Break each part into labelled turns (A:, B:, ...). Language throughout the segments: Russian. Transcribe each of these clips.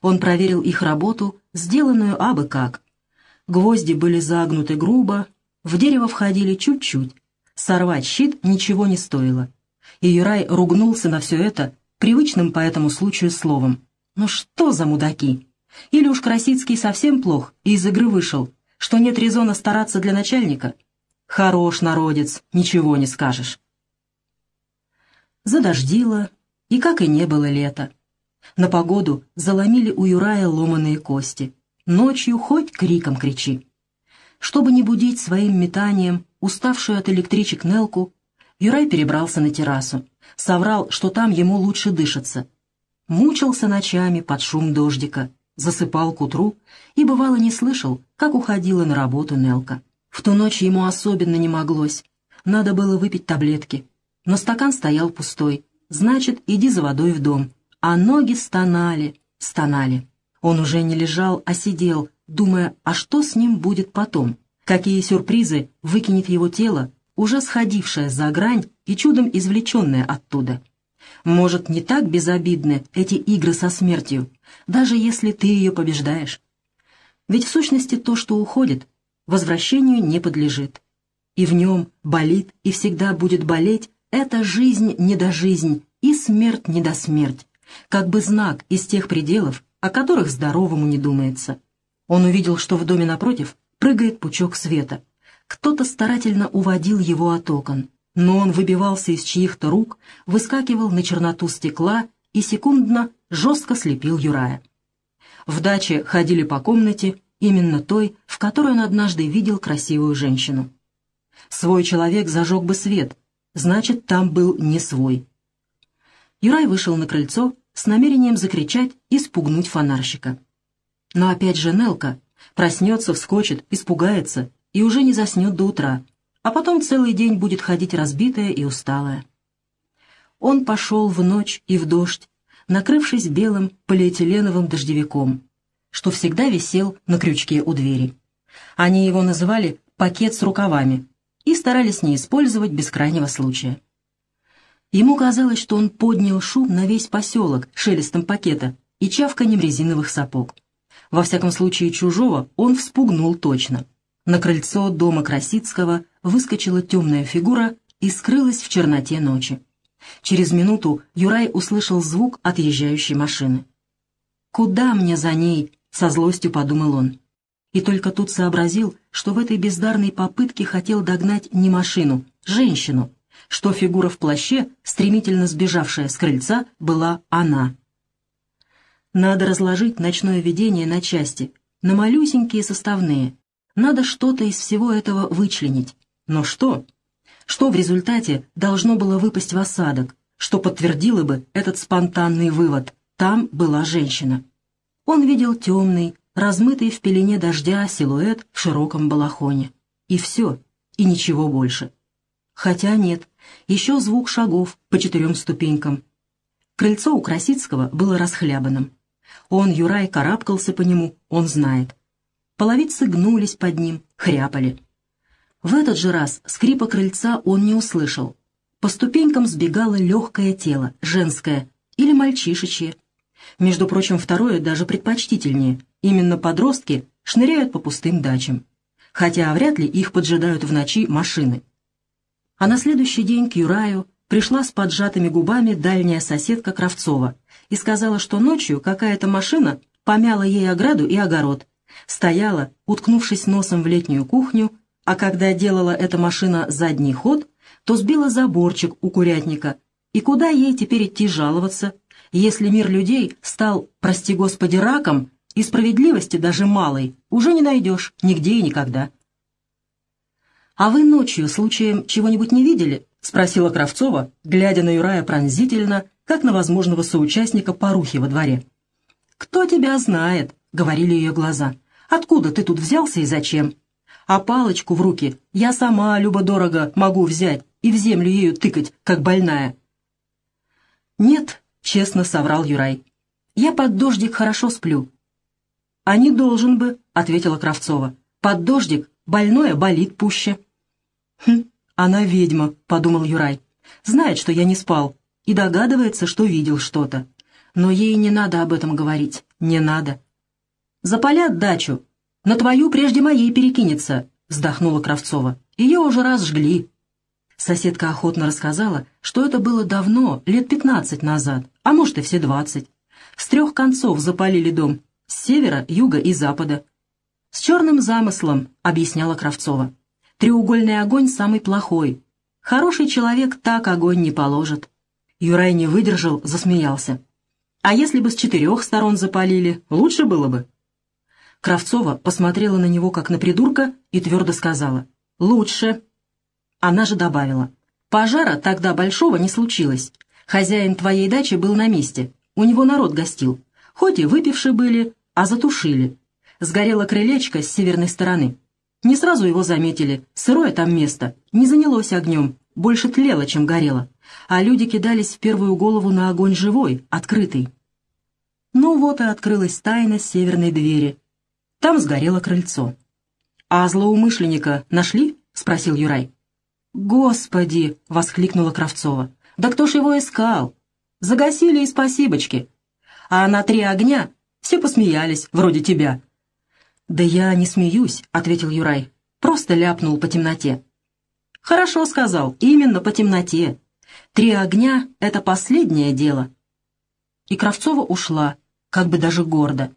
A: Он проверил их работу, сделанную абы как. Гвозди были загнуты грубо, в дерево входили чуть-чуть. Сорвать щит ничего не стоило. И Юрай ругнулся на все это, привычным по этому случаю словом. «Ну что за мудаки? Или уж Красицкий совсем плох и из игры вышел, что нет резона стараться для начальника? Хорош народец, ничего не скажешь». Задождило, и как и не было лета. На погоду заломили у Юрая ломаные кости. Ночью хоть криком кричи. Чтобы не будить своим метанием уставшую от электричек Нелку, Юрай перебрался на террасу. Соврал, что там ему лучше дышится. Мучился ночами под шум дождика, засыпал к утру и, бывало, не слышал, как уходила на работу Нелка. В ту ночь ему особенно не моглось. Надо было выпить таблетки. Но стакан стоял пустой. Значит, иди за водой в дом а ноги стонали, стонали. Он уже не лежал, а сидел, думая, а что с ним будет потом, какие сюрпризы выкинет его тело, уже сходившее за грань и чудом извлеченное оттуда. Может, не так безобидны эти игры со смертью, даже если ты ее побеждаешь. Ведь в сущности то, что уходит, возвращению не подлежит. И в нем болит и всегда будет болеть эта жизнь не до жизнь и смерть не до смерть, как бы знак из тех пределов, о которых здоровому не думается. Он увидел, что в доме напротив прыгает пучок света. Кто-то старательно уводил его от окон, но он выбивался из чьих-то рук, выскакивал на черноту стекла и секундно жестко слепил Юрая. В даче ходили по комнате, именно той, в которой он однажды видел красивую женщину. Свой человек зажег бы свет, значит, там был не свой. Юрай вышел на крыльцо с намерением закричать и спугнуть фонарщика. Но опять же Нелка проснется, вскочит, испугается и уже не заснет до утра, а потом целый день будет ходить разбитая и усталая. Он пошел в ночь и в дождь, накрывшись белым полиэтиленовым дождевиком, что всегда висел на крючке у двери. Они его называли «пакет с рукавами» и старались не использовать без крайнего случая. Ему казалось, что он поднял шум на весь поселок шелестом пакета и чавканем резиновых сапог. Во всяком случае, чужого он вспугнул точно. На крыльцо дома Красицкого выскочила темная фигура и скрылась в черноте ночи. Через минуту Юрай услышал звук отъезжающей машины. «Куда мне за ней?» — со злостью подумал он. И только тут сообразил, что в этой бездарной попытке хотел догнать не машину, женщину, что фигура в плаще, стремительно сбежавшая с крыльца, была она. Надо разложить ночное видение на части, на малюсенькие составные. Надо что-то из всего этого вычленить. Но что? Что в результате должно было выпасть в осадок, что подтвердило бы этот спонтанный вывод? Там была женщина. Он видел темный, размытый в пелене дождя силуэт в широком балахоне. И все, и ничего больше. Хотя нет, еще звук шагов по четырем ступенькам. Крыльцо у Красицкого было расхлябанным. Он, Юрай, карабкался по нему, он знает. Половицы гнулись под ним, хряпали. В этот же раз скрипа крыльца он не услышал. По ступенькам сбегало легкое тело, женское или мальчишечье. Между прочим, второе даже предпочтительнее. Именно подростки шныряют по пустым дачам. Хотя вряд ли их поджидают в ночи машины. А на следующий день к Юраю пришла с поджатыми губами дальняя соседка Кравцова и сказала, что ночью какая-то машина помяла ей ограду и огород. Стояла, уткнувшись носом в летнюю кухню, а когда делала эта машина задний ход, то сбила заборчик у курятника. И куда ей теперь идти жаловаться, если мир людей стал, прости господи, раком, и справедливости даже малой уже не найдешь нигде и никогда. «А вы ночью, случаем, чего-нибудь не видели?» — спросила Кравцова, глядя на Юрая пронзительно, как на возможного соучастника порухи во дворе. «Кто тебя знает?» — говорили ее глаза. «Откуда ты тут взялся и зачем? А палочку в руки я сама любо-дорого могу взять и в землю ею тыкать, как больная». «Нет», — честно соврал Юрай. «Я под дождик хорошо сплю». «А не должен бы», — ответила Кравцова. «Под дождик больное болит пуще». «Хм, она ведьма», — подумал Юрай. «Знает, что я не спал, и догадывается, что видел что-то. Но ей не надо об этом говорить. «Не надо». «Запалят дачу. На твою прежде моей перекинется», — вздохнула Кравцова. «Ее уже раз жгли». Соседка охотно рассказала, что это было давно, лет пятнадцать назад, а может и все двадцать. С трех концов запалили дом, с севера, юга и запада. «С черным замыслом», — объясняла Кравцова. «Треугольный огонь самый плохой. Хороший человек так огонь не положит». Юрай не выдержал, засмеялся. «А если бы с четырех сторон запалили, лучше было бы?» Кравцова посмотрела на него как на придурка и твердо сказала. «Лучше». Она же добавила. «Пожара тогда большого не случилось. Хозяин твоей дачи был на месте. У него народ гостил. Хоть и выпившие были, а затушили. Сгорело крылечко с северной стороны. Не сразу его заметили. Сырое там место. Не занялось огнем. Больше тлело, чем горело. А люди кидались в первую голову на огонь живой, открытый. Ну вот и открылась тайна северной двери. Там сгорело крыльцо. «А злоумышленника нашли?» — спросил Юрай. «Господи!» — воскликнула Кравцова. «Да кто ж его искал? Загасили и спасибочки. А на три огня все посмеялись, вроде тебя». «Да я не смеюсь», — ответил Юрай. «Просто ляпнул по темноте». «Хорошо сказал, именно по темноте. Три огня — это последнее дело». И Кравцова ушла, как бы даже гордо.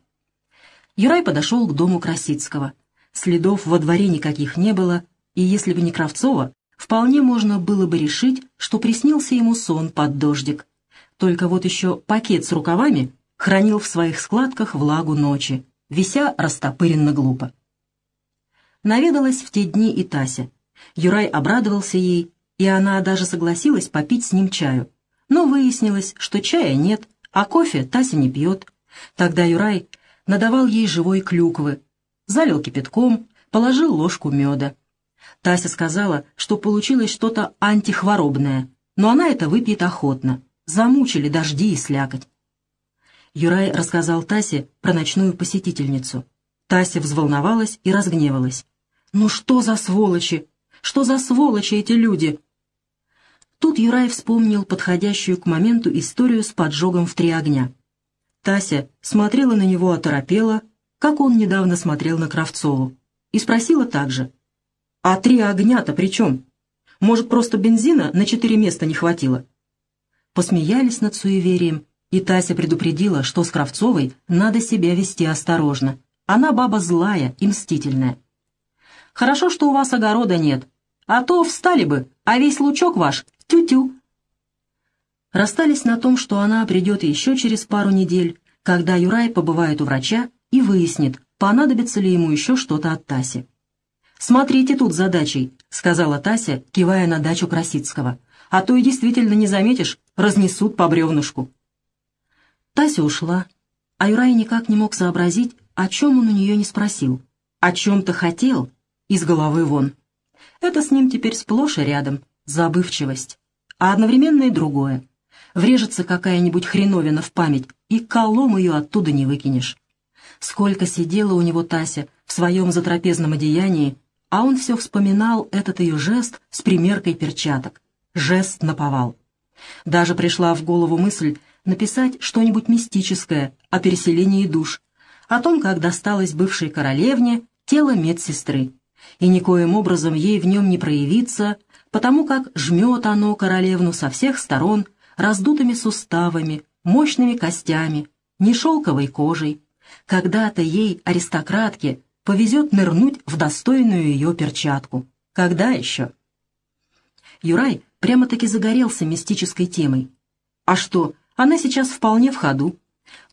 A: Юрай подошел к дому Красицкого. Следов во дворе никаких не было, и если бы не Кравцова, вполне можно было бы решить, что приснился ему сон под дождик. Только вот еще пакет с рукавами хранил в своих складках влагу ночи, вися растопыренно глупо. Наведалась в те дни и Тася. Юрай обрадовался ей, и она даже согласилась попить с ним чаю. Но выяснилось, что чая нет, а кофе Тася не пьет. Тогда Юрай надавал ей живой клюквы, залил кипятком, положил ложку меда. Тася сказала, что получилось что-то антихворобное, но она это выпьет охотно. Замучили дожди и слякоть. Юрай рассказал Тасе про ночную посетительницу. Тася взволновалась и разгневалась. «Ну что за сволочи? Что за сволочи эти люди?» Тут Юрай вспомнил подходящую к моменту историю с поджогом в три огня. Тася смотрела на него оторопела, как он недавно смотрел на Кравцову, и спросила также, «А три огня-то при чем? Может, просто бензина на четыре места не хватило?» Посмеялись над суеверием, и Тася предупредила, что с Кравцовой надо себя вести осторожно. Она баба злая и мстительная. «Хорошо, что у вас огорода нет, а то встали бы, а весь лучок ваш — тю-тю». Расстались на том, что она придет еще через пару недель, когда Юрай побывает у врача и выяснит, понадобится ли ему еще что-то от Таси. «Смотрите тут за дачей», — сказала Тася, кивая на дачу Красицкого. «А то и действительно не заметишь, разнесут по бревнышку». Тася ушла, а Юрай никак не мог сообразить, о чем он у нее не спросил. О чем-то хотел, из головы вон. Это с ним теперь сплошь и рядом, забывчивость. А одновременно и другое. Врежется какая-нибудь хреновина в память, и колом ее оттуда не выкинешь. Сколько сидела у него Тася в своем затрапезном одеянии, а он все вспоминал этот ее жест с примеркой перчаток. Жест наповал. Даже пришла в голову мысль написать что-нибудь мистическое о переселении душ, о том, как досталось бывшей королевне тело медсестры, и никоим образом ей в нем не проявиться, потому как жмет оно королевну со всех сторон раздутыми суставами, мощными костями, не шелковой кожей. Когда-то ей, аристократке, повезет нырнуть в достойную ее перчатку. Когда еще? Юрай прямо-таки загорелся мистической темой. А что, она сейчас вполне в ходу.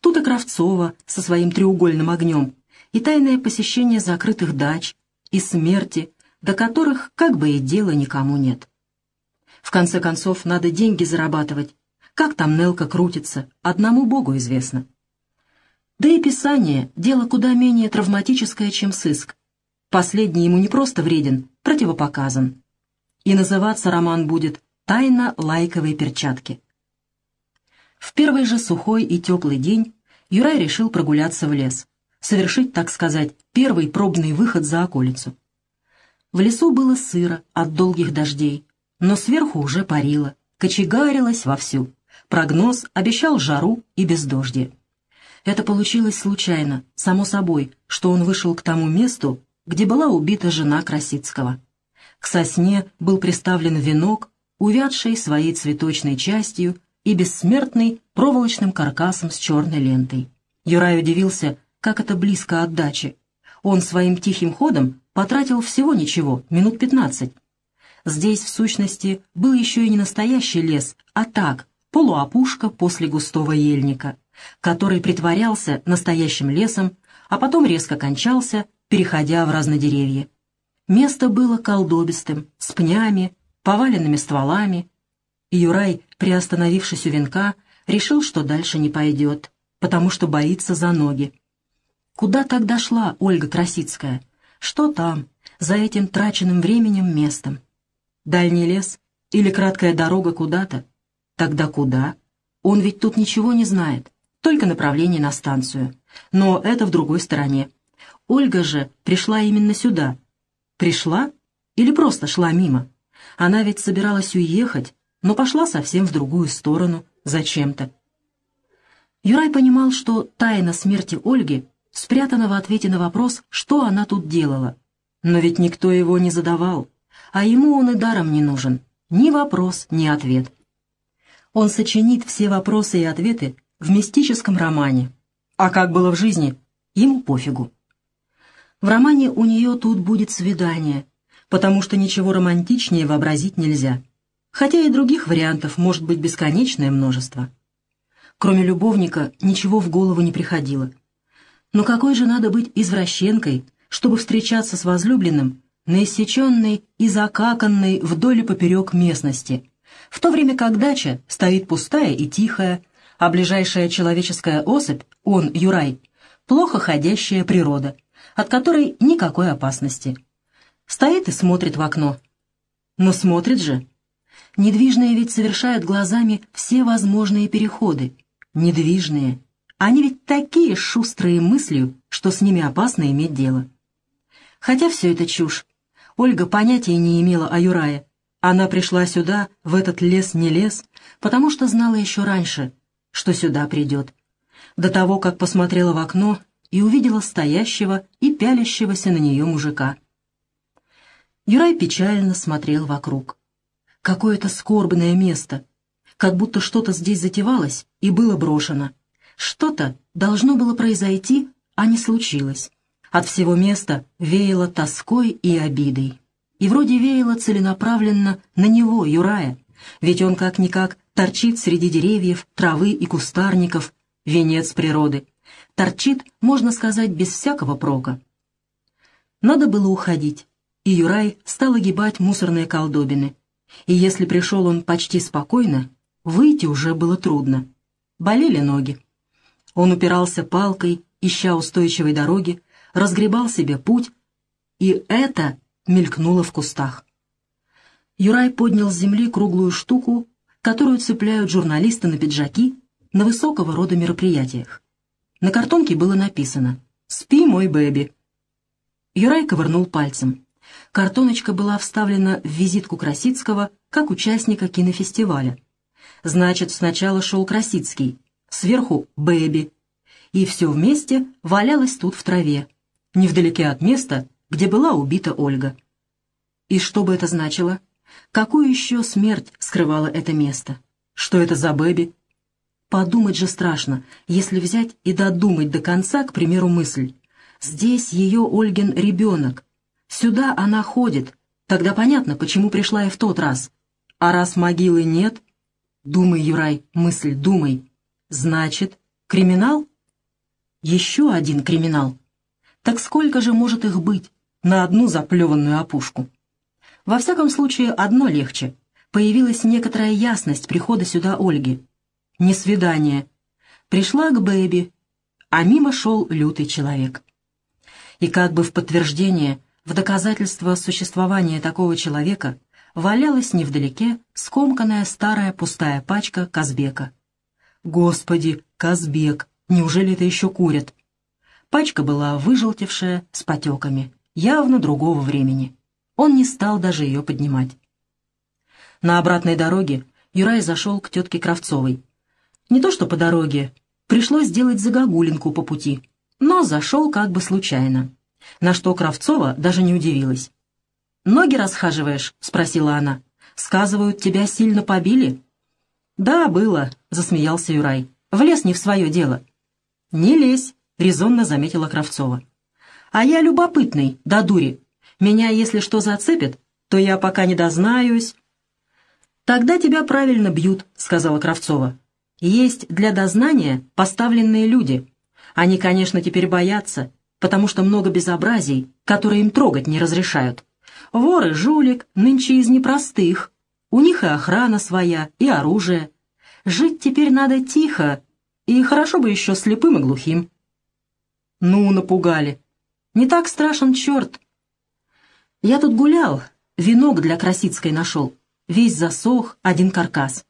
A: Тут и Кравцова со своим треугольным огнем, и тайное посещение закрытых дач, и смерти, до которых как бы и дела никому нет. В конце концов, надо деньги зарабатывать. Как там Нелка крутится, одному Богу известно. Да и писание — дело куда менее травматическое, чем сыск. Последний ему не просто вреден, противопоказан. И называться роман будет «Тайна лайковой перчатки». В первый же сухой и теплый день Юрай решил прогуляться в лес, совершить, так сказать, первый пробный выход за околицу. В лесу было сыро от долгих дождей, но сверху уже парило, кочегарилось вовсю. Прогноз обещал жару и бездождие. Это получилось случайно, само собой, что он вышел к тому месту, где была убита жена Красицкого. К сосне был приставлен венок, увядший своей цветочной частью и бессмертный проволочным каркасом с черной лентой. Юрай удивился, как это близко от дачи. Он своим тихим ходом потратил всего ничего, минут пятнадцать. Здесь, в сущности, был еще и не настоящий лес, а так, полуопушка после густого ельника, который притворялся настоящим лесом, а потом резко кончался, переходя в разнодеревье. Место было колдобистым, с пнями, поваленными стволами. И Юрай, приостановившись у венка, решил, что дальше не пойдет, потому что боится за ноги. Куда тогда шла Ольга Красицкая? Что там, за этим траченным временем местом? Дальний лес или краткая дорога куда-то? Тогда куда? Он ведь тут ничего не знает, только направление на станцию. Но это в другой стороне. Ольга же пришла именно сюда. Пришла или просто шла мимо? Она ведь собиралась уехать, но пошла совсем в другую сторону, зачем-то. Юрай понимал, что тайна смерти Ольги спрятана в ответе на вопрос, что она тут делала. Но ведь никто его не задавал а ему он и даром не нужен. Ни вопрос, ни ответ. Он сочинит все вопросы и ответы в мистическом романе. А как было в жизни, ему пофигу. В романе у нее тут будет свидание, потому что ничего романтичнее вообразить нельзя. Хотя и других вариантов может быть бесконечное множество. Кроме любовника ничего в голову не приходило. Но какой же надо быть извращенкой, чтобы встречаться с возлюбленным на иссеченной и закаканной вдоль и поперек местности, в то время как дача стоит пустая и тихая, а ближайшая человеческая особь, он, Юрай, плохо ходящая природа, от которой никакой опасности. Стоит и смотрит в окно. Но смотрит же. Недвижные ведь совершают глазами все возможные переходы. Недвижные. Они ведь такие шустрые мыслью, что с ними опасно иметь дело. Хотя все это чушь. Ольга понятия не имела о Юрае. Она пришла сюда, в этот лес не лес, потому что знала еще раньше, что сюда придет. До того, как посмотрела в окно и увидела стоящего и пялящегося на нее мужика. Юрай печально смотрел вокруг. Какое-то скорбное место, как будто что-то здесь затевалось и было брошено. Что-то должно было произойти, а не случилось. От всего места веяло тоской и обидой. И вроде веяло целенаправленно на него, Юрая, ведь он как-никак торчит среди деревьев, травы и кустарников, венец природы. Торчит, можно сказать, без всякого прока. Надо было уходить, и Юрай стал огибать мусорные колдобины. И если пришел он почти спокойно, выйти уже было трудно. Болели ноги. Он упирался палкой, ища устойчивой дороги, разгребал себе путь, и это мелькнуло в кустах. Юрай поднял с земли круглую штуку, которую цепляют журналисты на пиджаки на высокого рода мероприятиях. На картонке было написано «Спи, мой бэби». Юрай ковырнул пальцем. Картоночка была вставлена в визитку Красицкого как участника кинофестиваля. Значит, сначала шел Красицкий, сверху — Бэби, и все вместе валялось тут в траве, невдалеке от места, где была убита Ольга. И что бы это значило? Какую еще смерть скрывало это место? Что это за Бэби? Подумать же страшно, если взять и додумать до конца, к примеру, мысль. Здесь ее Ольгин ребенок. Сюда она ходит. Тогда понятно, почему пришла и в тот раз. А раз могилы нет... Думай, Юрай, мысль, думай. Значит, криминал? Еще один криминал. Так сколько же может их быть на одну заплеванную опушку? Во всяком случае, одно легче. Появилась некоторая ясность прихода сюда Ольги. Не свидание. Пришла к Бэби, а мимо шел лютый человек. И как бы в подтверждение, в доказательство существования такого человека валялась невдалеке скомканная старая пустая пачка Казбека. Господи, Казбек, неужели это еще курят? Пачка была выжелтевшая, с потеками, явно другого времени. Он не стал даже ее поднимать. На обратной дороге Юрай зашел к тетке Кравцовой. Не то что по дороге, пришлось сделать загогулинку по пути, но зашел как бы случайно, на что Кравцова даже не удивилась. «Ноги расхаживаешь?» — спросила она. «Сказывают, тебя сильно побили?» «Да, было», — засмеялся Юрай. «Влез не в свое дело». «Не лезь», — резонно заметила Кравцова. «А я любопытный, да дури. Меня, если что зацепит, то я пока не дознаюсь». «Тогда тебя правильно бьют», — сказала Кравцова. «Есть для дознания поставленные люди. Они, конечно, теперь боятся, потому что много безобразий, которые им трогать не разрешают. Вор и жулик нынче из непростых. У них и охрана своя, и оружие. Жить теперь надо тихо, и хорошо бы еще слепым и глухим. Ну, напугали. Не так страшен черт. Я тут гулял, венок для Красицкой нашел. Весь засох, один каркас.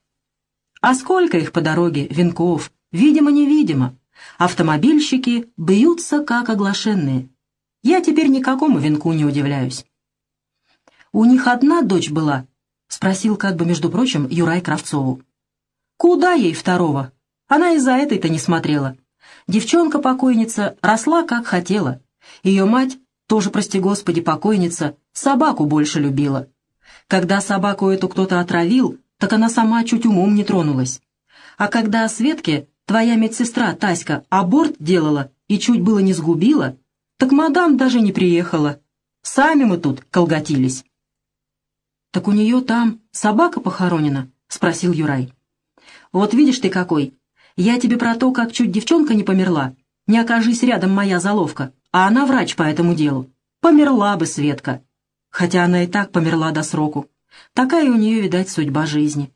A: А сколько их по дороге, венков, видимо-невидимо. Автомобильщики бьются, как оглашенные. Я теперь никакому венку не удивляюсь. «У них одна дочь была?» — спросил как бы, между прочим, Юрай Кравцову. «Куда ей второго? Она и за этой-то не смотрела. Девчонка-покойница росла, как хотела. Ее мать, тоже, прости господи, покойница, собаку больше любила. Когда собаку эту кто-то отравил, так она сама чуть умом не тронулась. А когда Светке, твоя медсестра Таська, аборт делала и чуть было не сгубила, так мадам даже не приехала. Сами мы тут колготились». «Так у нее там собака похоронена?» — спросил Юрай. «Вот видишь ты какой. Я тебе про то, как чуть девчонка не померла. Не окажись рядом моя заловка, а она врач по этому делу. Померла бы Светка. Хотя она и так померла до сроку. Такая у нее, видать, судьба жизни.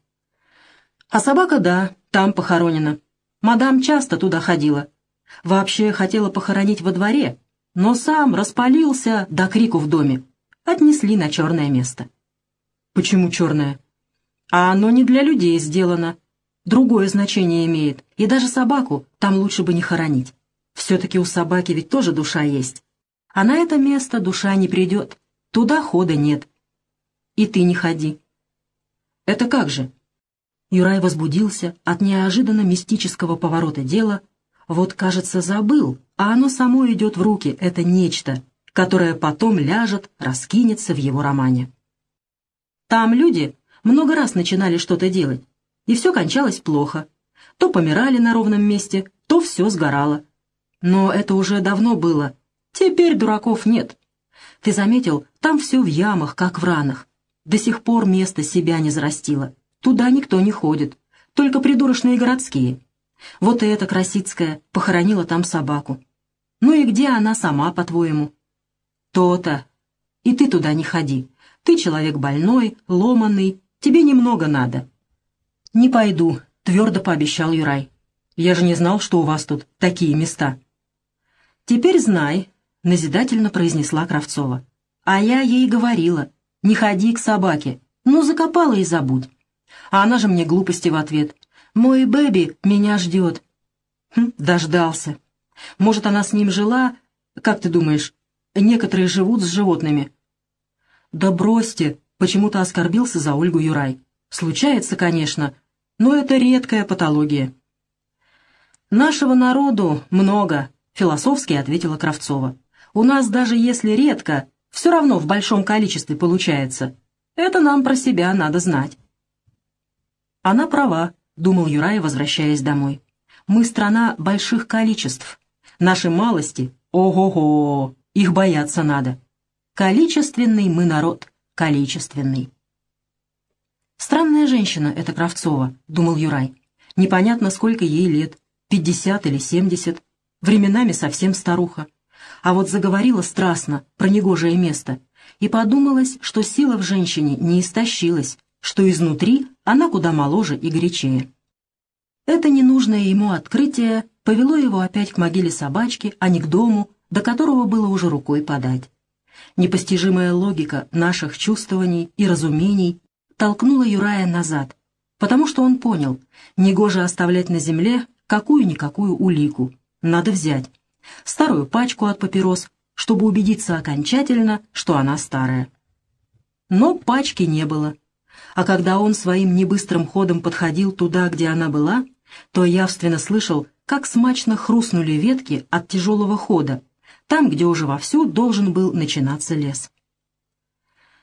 A: А собака, да, там похоронена. Мадам часто туда ходила. Вообще хотела похоронить во дворе, но сам распалился до крику в доме. Отнесли на черное место. Почему черное? А оно не для людей сделано. Другое значение имеет, и даже собаку там лучше бы не хоронить. Все-таки у собаки ведь тоже душа есть. А на это место душа не придет, туда хода нет. И ты не ходи. Это как же? Юрай возбудился от неожиданно мистического поворота дела. Вот, кажется, забыл, а оно само идет в руки, это нечто, которое потом ляжет, раскинется в его романе. Там люди много раз начинали что-то делать, и все кончалось плохо. То помирали на ровном месте, то все сгорало. Но это уже давно было. Теперь дураков нет. Ты заметил, там все в ямах, как в ранах. До сих пор место себя не зарастило. Туда никто не ходит, только придурочные городские. Вот и эта Красицкая похоронила там собаку. Ну и где она сама, по-твоему? То-то. И ты туда не ходи. Ты человек больной, ломанный, тебе немного надо». «Не пойду», — твердо пообещал Юрай. «Я же не знал, что у вас тут такие места». «Теперь знай», — назидательно произнесла Кравцова. «А я ей говорила, не ходи к собаке, ну закопала и забудь». А она же мне глупости в ответ. «Мой Бэби меня ждет». Хм, дождался. Может, она с ним жила, как ты думаешь, некоторые живут с животными, «Да бросьте!» — почему-то оскорбился за Ольгу Юрай. «Случается, конечно, но это редкая патология». «Нашего народу много», — философски ответила Кравцова. «У нас даже если редко, все равно в большом количестве получается. Это нам про себя надо знать». «Она права», — думал Юрай, возвращаясь домой. «Мы страна больших количеств. Наши малости, ого-го, их бояться надо. Количественный мы народ, количественный. Странная женщина эта Кравцова, думал Юрай. Непонятно, сколько ей лет, пятьдесят или семьдесят, временами совсем старуха. А вот заговорила страстно про негожее место, и подумалось, что сила в женщине не истощилась, что изнутри она куда моложе и горячее. Это ненужное ему открытие повело его опять к могиле собачки, а не к дому, до которого было уже рукой подать. Непостижимая логика наших чувствований и разумений толкнула Юрая назад, потому что он понял, негоже оставлять на земле какую-никакую улику, надо взять. Старую пачку от папирос, чтобы убедиться окончательно, что она старая. Но пачки не было. А когда он своим небыстрым ходом подходил туда, где она была, то явственно слышал, как смачно хрустнули ветки от тяжелого хода, там, где уже вовсю должен был начинаться лес.